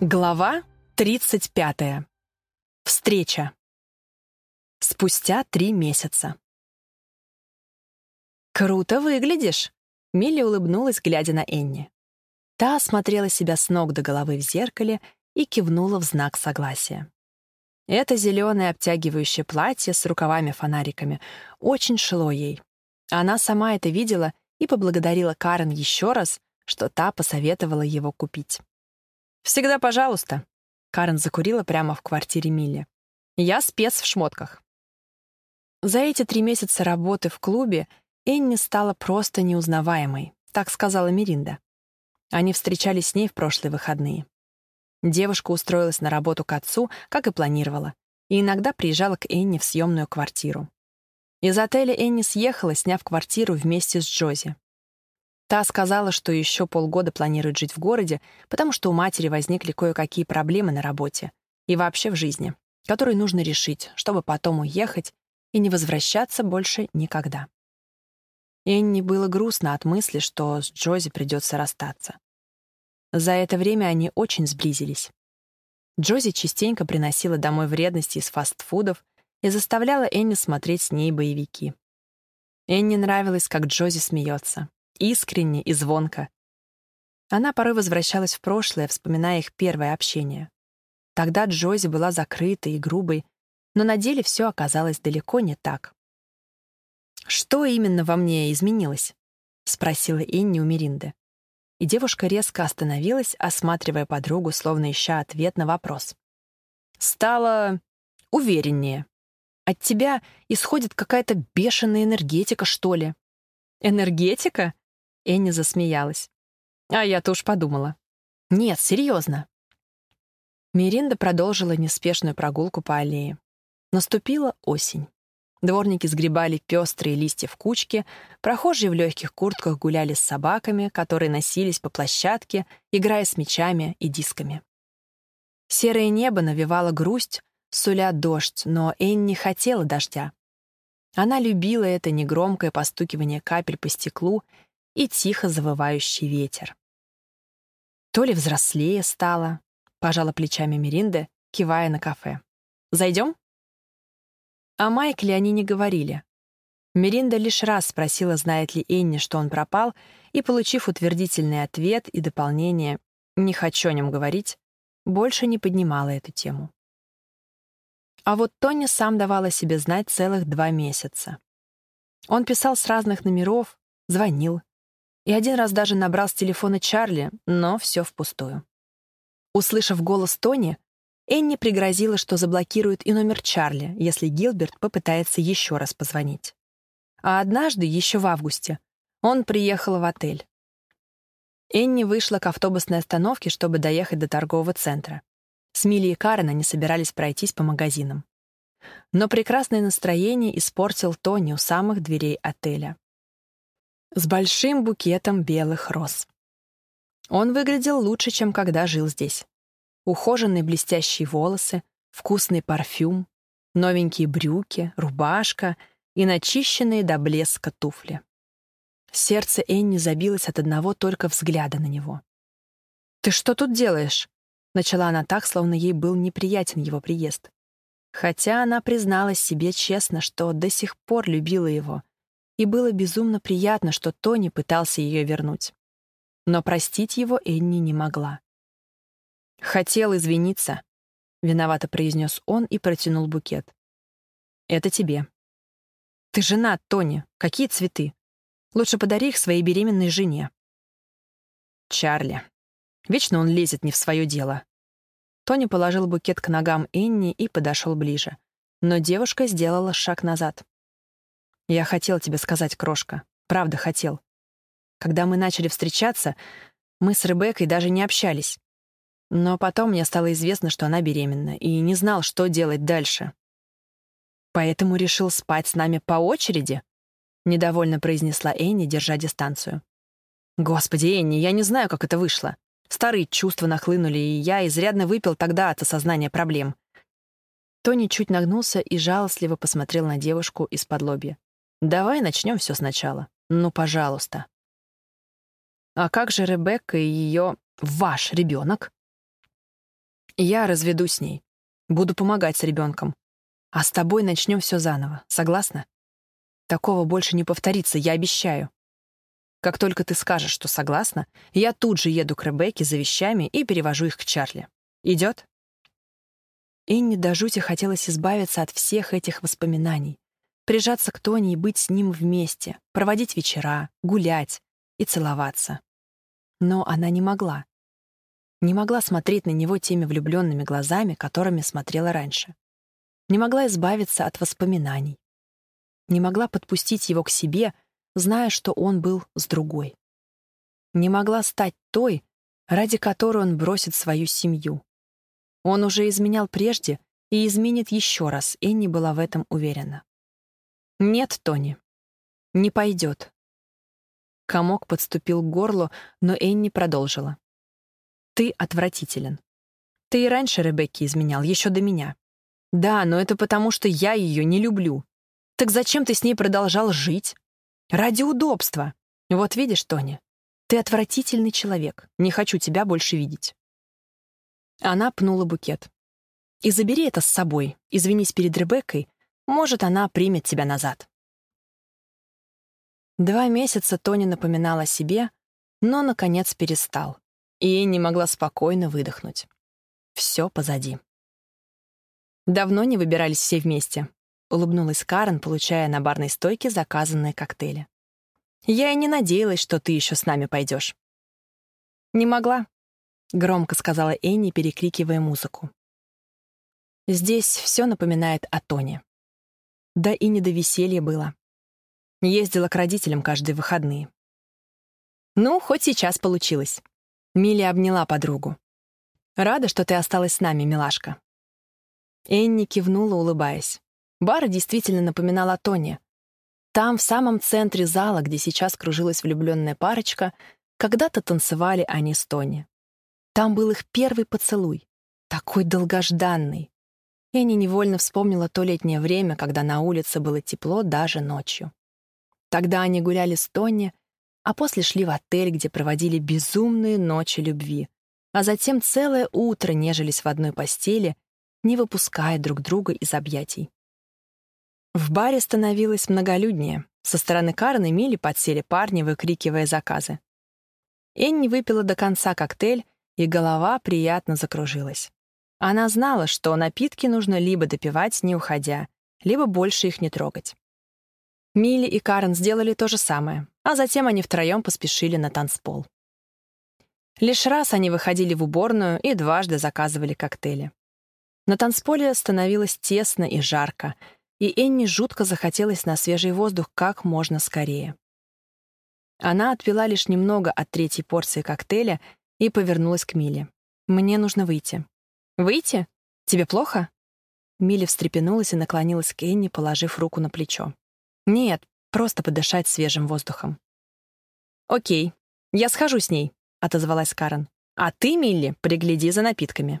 Глава 35. Встреча. Спустя три месяца. «Круто выглядишь!» — Милли улыбнулась, глядя на Энни. Та осмотрела себя с ног до головы в зеркале и кивнула в знак согласия. Это зеленое обтягивающее платье с рукавами-фонариками очень шло ей. Она сама это видела и поблагодарила Карен еще раз, что та посоветовала его купить. «Всегда пожалуйста». Карен закурила прямо в квартире Милли. «Я спец в шмотках». За эти три месяца работы в клубе Энни стала просто неузнаваемой, так сказала Миринда. Они встречались с ней в прошлые выходные. Девушка устроилась на работу к отцу, как и планировала, и иногда приезжала к Энни в съемную квартиру. Из отеля Энни съехала, сняв квартиру вместе с Джози. Та сказала, что еще полгода планирует жить в городе, потому что у матери возникли кое-какие проблемы на работе и вообще в жизни, которые нужно решить, чтобы потом уехать и не возвращаться больше никогда. Энни было грустно от мысли, что с Джози придется расстаться. За это время они очень сблизились. Джози частенько приносила домой вредности из фастфудов и заставляла Энни смотреть с ней боевики. Энни нравилось, как Джози смеется искренне и звонко. Она порой возвращалась в прошлое, вспоминая их первое общение. Тогда Джози была закрытой и грубой, но на деле все оказалось далеко не так. «Что именно во мне изменилось?» — спросила Энни у Миринды. И девушка резко остановилась, осматривая подругу, словно ища ответ на вопрос. «Стала увереннее. От тебя исходит какая-то бешеная энергетика, что ли?» «Энергетика?» Энни засмеялась. А я-то уж подумала. Нет, серьезно. Миринда продолжила неспешную прогулку по аллее. Наступила осень. Дворники сгребали пестрые листья в кучке, прохожие в легких куртках гуляли с собаками, которые носились по площадке, играя с мячами и дисками. Серое небо навевало грусть, суля дождь, но Энни хотела дождя. Она любила это негромкое постукивание капель по стеклу и тихо завывающий ветер. То ли взрослее стала, пожала плечами Меринда, кивая на кафе. «Зайдем?» О Майкле они не говорили. Меринда лишь раз спросила, знает ли Энни, что он пропал, и, получив утвердительный ответ и дополнение «не хочу о нем говорить», больше не поднимала эту тему. А вот Тони сам давал о себе знать целых два месяца. Он писал с разных номеров, звонил, и один раз даже набрал с телефона Чарли, но все впустую. Услышав голос Тони, Энни пригрозила, что заблокирует и номер Чарли, если Гилберт попытается еще раз позвонить. А однажды, еще в августе, он приехал в отель. Энни вышла к автобусной остановке, чтобы доехать до торгового центра. С Милли и Карен они собирались пройтись по магазинам. Но прекрасное настроение испортил Тони у самых дверей отеля с большим букетом белых роз. Он выглядел лучше, чем когда жил здесь. Ухоженные блестящие волосы, вкусный парфюм, новенькие брюки, рубашка и начищенные до блеска туфли. Сердце Энни забилось от одного только взгляда на него. «Ты что тут делаешь?» — начала она так, словно ей был неприятен его приезд. Хотя она призналась себе честно, что до сих пор любила его — и было безумно приятно, что Тони пытался ее вернуть. Но простить его Энни не могла. «Хотел извиниться», — виновато произнес он и протянул букет. «Это тебе». «Ты женат, Тони. Какие цветы? Лучше подари их своей беременной жене». «Чарли. Вечно он лезет не в свое дело». Тони положил букет к ногам Энни и подошел ближе. Но девушка сделала шаг назад. Я хотел тебе сказать, крошка. Правда, хотел. Когда мы начали встречаться, мы с Ребеккой даже не общались. Но потом мне стало известно, что она беременна, и не знал, что делать дальше. «Поэтому решил спать с нами по очереди?» — недовольно произнесла Энни, держа дистанцию. «Господи, Энни, я не знаю, как это вышло. Старые чувства нахлынули, и я изрядно выпил тогда от осознания проблем». Тони чуть нагнулся и жалостливо посмотрел на девушку из-под лобья. Давай начнем все сначала. Ну, пожалуйста. А как же Ребекка и ее ваш ребенок? Я разведусь с ней. Буду помогать с ребенком. А с тобой начнем все заново. Согласна? Такого больше не повторится, я обещаю. Как только ты скажешь, что согласна, я тут же еду к Ребекке за вещами и перевожу их к Чарли. Идет? Энни до жути хотелось избавиться от всех этих воспоминаний, прижаться к Тони и быть с ним вместе, проводить вечера, гулять и целоваться. Но она не могла. Не могла смотреть на него теми влюбленными глазами, которыми смотрела раньше. Не могла избавиться от воспоминаний. Не могла подпустить его к себе, зная, что он был с другой. Не могла стать той, ради которой он бросит свою семью, он уже изменял прежде и изменит еще раз, Энни была в этом уверена. «Нет, Тони, не пойдет». Комок подступил к горлу, но Энни продолжила. «Ты отвратителен. Ты и раньше Ребекки изменял, еще до меня. Да, но это потому, что я ее не люблю. Так зачем ты с ней продолжал жить? Ради удобства. Вот видишь, Тони, ты отвратительный человек. Не хочу тебя больше видеть. Она пнула букет. «И забери это с собой. Извинись перед Ребеккой. Может, она примет тебя назад». Два месяца Тони напоминал о себе, но, наконец, перестал. И не могла спокойно выдохнуть. Все позади. «Давно не выбирались все вместе», — улыбнулась Карен, получая на барной стойке заказанные коктейли. «Я и не надеялась, что ты еще с нами пойдешь». «Не могла», — громко сказала Энни, перекрикивая музыку. Здесь все напоминает о Тоне. Да и не до веселья было. Ездила к родителям каждые выходные. «Ну, хоть сейчас получилось». Милли обняла подругу. «Рада, что ты осталась с нами, милашка». Энни кивнула, улыбаясь. Бар действительно напоминал о Тоне. Там, в самом центре зала, где сейчас кружилась влюбленная парочка, когда-то танцевали они с Тони. Там был их первый поцелуй, такой долгожданный. Энни невольно вспомнила то летнее время, когда на улице было тепло даже ночью. Тогда они гуляли с Тони, а после шли в отель, где проводили безумные ночи любви, а затем целое утро нежились в одной постели, не выпуская друг друга из объятий. В баре становилось многолюднее. Со стороны Карен и Милли подсели парни, выкрикивая заказы. Энни выпила до конца коктейль и голова приятно закружилась. Она знала, что напитки нужно либо допивать, не уходя, либо больше их не трогать. Милли и Карен сделали то же самое, а затем они втроем поспешили на танцпол. Лишь раз они выходили в уборную и дважды заказывали коктейли. На танцполе становилось тесно и жарко, и Энни жутко захотелось на свежий воздух как можно скорее. Она отпила лишь немного от третьей порции коктейля и повернулась к Миле. «Мне нужно выйти». «Выйти? Тебе плохо?» Милли встрепенулась и наклонилась к Энни, положив руку на плечо. «Нет, просто подышать свежим воздухом». «Окей, я схожу с ней», — отозвалась Карен. «А ты, Милли, пригляди за напитками».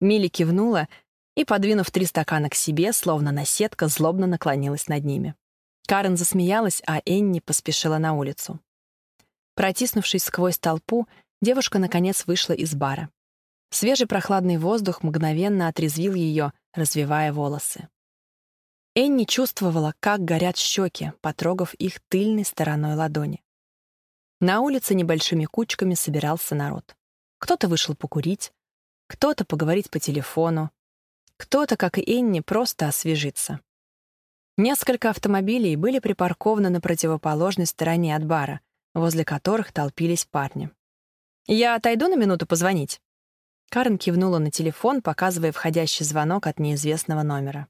Милли кивнула и, подвинув три стакана к себе, словно наседка, злобно наклонилась над ними. Карен засмеялась, а Энни поспешила на улицу. Протиснувшись сквозь толпу, девушка, наконец, вышла из бара. Свежий прохладный воздух мгновенно отрезвил ее, развивая волосы. Энни чувствовала, как горят щеки, потрогав их тыльной стороной ладони. На улице небольшими кучками собирался народ. Кто-то вышел покурить, кто-то поговорить по телефону, кто-то, как и Энни, просто освежиться. Несколько автомобилей были припаркованы на противоположной стороне от бара, возле которых толпились парни. «Я отойду на минуту позвонить?» Карен кивнула на телефон, показывая входящий звонок от неизвестного номера.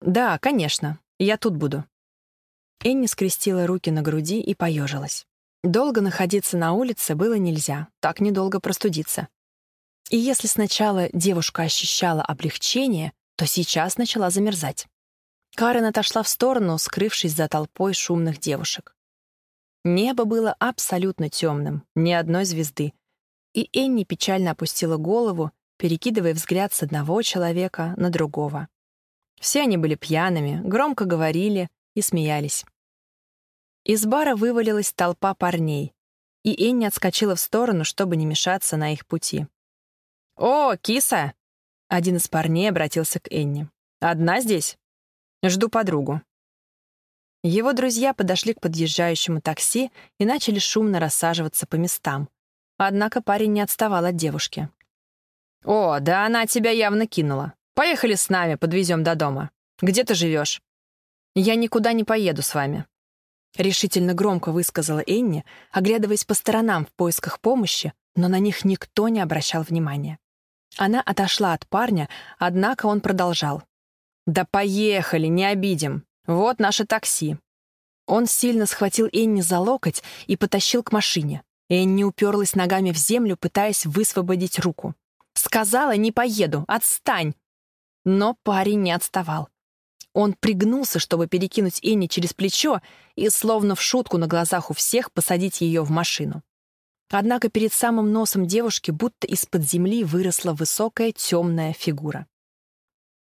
«Да, конечно. Я тут буду». Энни скрестила руки на груди и поежилась. Долго находиться на улице было нельзя, так недолго простудиться. И если сначала девушка ощущала облегчение, то сейчас начала замерзать. Карен отошла в сторону, скрывшись за толпой шумных девушек. Небо было абсолютно темным, ни одной звезды. И Энни печально опустила голову, перекидывая взгляд с одного человека на другого. Все они были пьяными, громко говорили и смеялись. Из бара вывалилась толпа парней, и Энни отскочила в сторону, чтобы не мешаться на их пути. «О, киса!» Один из парней обратился к Энни. «Одна здесь?» «Жду подругу». Его друзья подошли к подъезжающему такси и начали шумно рассаживаться по местам. Однако парень не отставал от девушки. «О, да она тебя явно кинула. Поехали с нами, подвезем до дома. Где ты живешь?» «Я никуда не поеду с вами», — решительно громко высказала Энни, оглядываясь по сторонам в поисках помощи, но на них никто не обращал внимания. Она отошла от парня, однако он продолжал. «Да поехали, не обидим. Вот наше такси». Он сильно схватил Энни за локоть и потащил к машине. Энни уперлась ногами в землю, пытаясь высвободить руку. «Сказала, не поеду, отстань!» Но парень не отставал. Он пригнулся, чтобы перекинуть Энни через плечо и, словно в шутку на глазах у всех, посадить ее в машину. Однако перед самым носом девушки будто из-под земли выросла высокая темная фигура.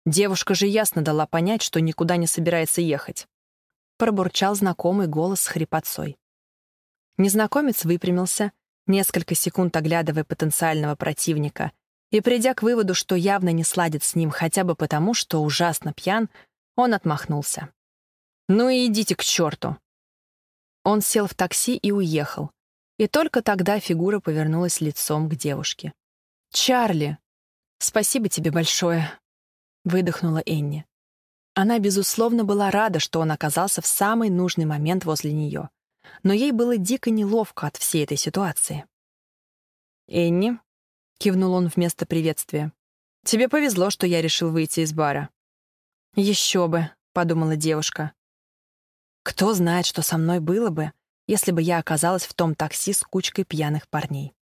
Девушка же ясно дала понять, что никуда не собирается ехать. Пробурчал знакомый голос с хрипотцой. Незнакомец выпрямился, несколько секунд оглядывая потенциального противника, и, придя к выводу, что явно не сладит с ним хотя бы потому, что ужасно пьян, он отмахнулся. «Ну и идите к черту!» Он сел в такси и уехал. И только тогда фигура повернулась лицом к девушке. «Чарли! Спасибо тебе большое!» — выдохнула Энни. Она, безусловно, была рада, что он оказался в самый нужный момент возле нее. Но ей было дико неловко от всей этой ситуации. «Энни», — кивнул он вместо приветствия, — «тебе повезло, что я решил выйти из бара. «Еще бы», — подумала девушка. «Кто знает, что со мной было бы, если бы я оказалась в том такси с кучкой пьяных парней».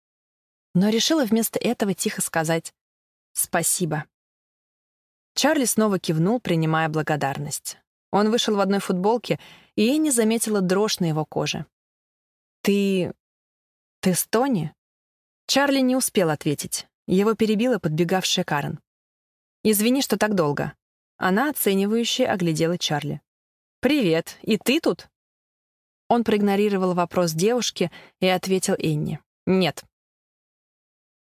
Но решила вместо этого тихо сказать «спасибо». Чарли снова кивнул, принимая благодарность. Он вышел в одной футболке, и не заметила дрожь на его коже. «Ты... ты с Тони?» Чарли не успел ответить. Его перебила подбегавшая Карен. «Извини, что так долго. Она оценивающе оглядела Чарли. «Привет, и ты тут?» Он проигнорировал вопрос девушки и ответил Энни. «Нет».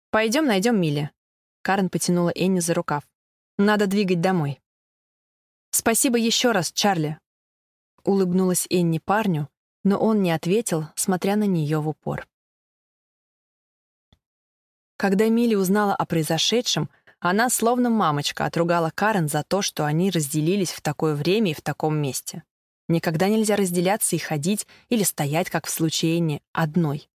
«Пойдем найдем Милли». Карен потянула Энни за рукав. «Надо двигать домой». «Спасибо еще раз, Чарли», — улыбнулась Энни парню, но он не ответил, смотря на нее в упор. Когда Милли узнала о произошедшем, она, словно мамочка, отругала Карен за то, что они разделились в такое время и в таком месте. Никогда нельзя разделяться и ходить или стоять, как в случае Энни, одной.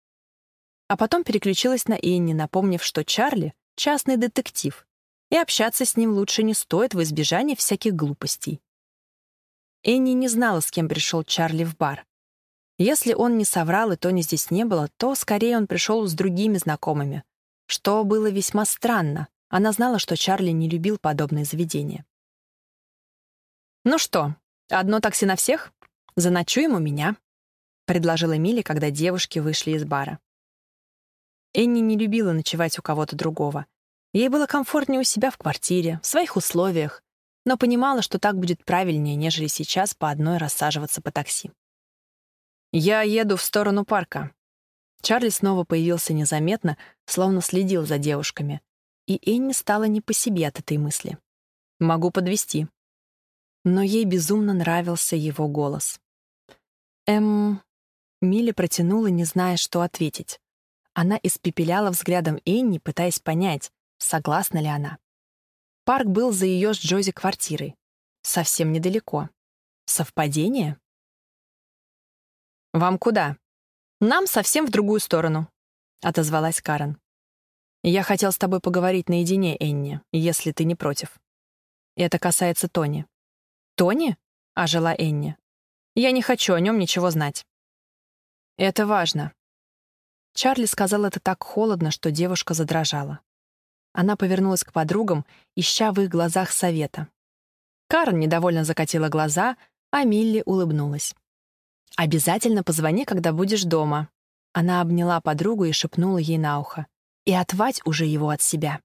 А потом переключилась на Энни, напомнив, что Чарли — частный детектив, и общаться с ним лучше не стоит в избежание всяких глупостей. Энни не знала, с кем пришел Чарли в бар. Если он не соврал и Тони здесь не было, то скорее он пришел с другими знакомыми, что было весьма странно, она знала, что Чарли не любил подобные заведения. «Ну что, одно такси на всех? Заночуем у меня», — предложила Милли, когда девушки вышли из бара. Энни не любила ночевать у кого-то другого. Ей было комфортнее у себя в квартире, в своих условиях, но понимала, что так будет правильнее, нежели сейчас по одной рассаживаться по такси. «Я еду в сторону парка». Чарли снова появился незаметно, словно следил за девушками, и Энни стала не по себе от этой мысли. «Могу подвести. Но ей безумно нравился его голос. «Эм...» Милли протянула, не зная, что ответить. Она испепеляла взглядом Энни, пытаясь понять, согласна ли она. Парк был за ее с Джози квартирой. Совсем недалеко. Совпадение? «Вам куда?» «Нам совсем в другую сторону», — отозвалась Карен. Я хотел с тобой поговорить наедине, Энни, если ты не против. Это касается Тони. Тони? Ожила Энни. Я не хочу о нем ничего знать. Это важно. Чарли сказал это так холодно, что девушка задрожала. Она повернулась к подругам, ища в их глазах совета. Карн недовольно закатила глаза, а Милли улыбнулась. «Обязательно позвони, когда будешь дома». Она обняла подругу и шепнула ей на ухо и отвать уже его от себя.